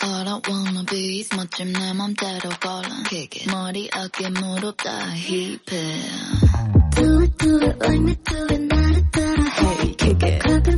All I wanna be is 멋진 내 맘대로 걸어 Kick it. 머리 어깨 무릎 다 힙해 Do it do it like me do it 나를 따라 Hey kick it.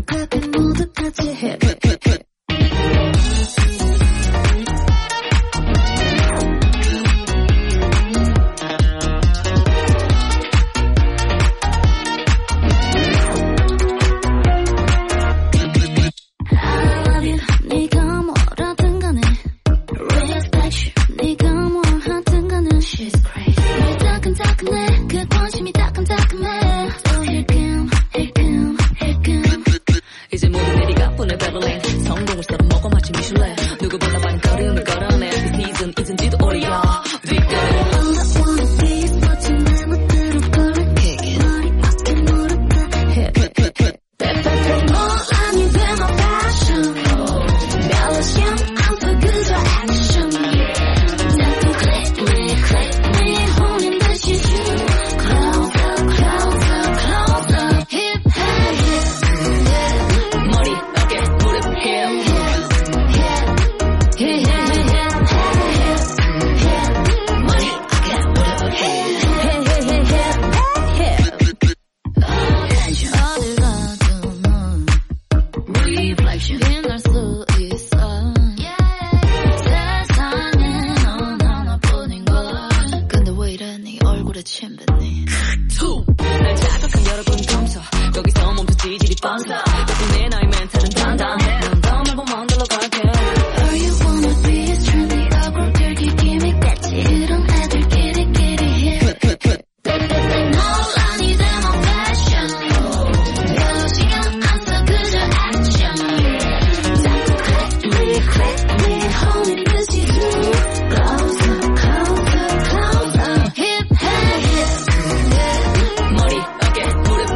난 자극한 여러 번 검소. 여기서 몸도 지질이 뻔서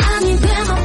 I need them.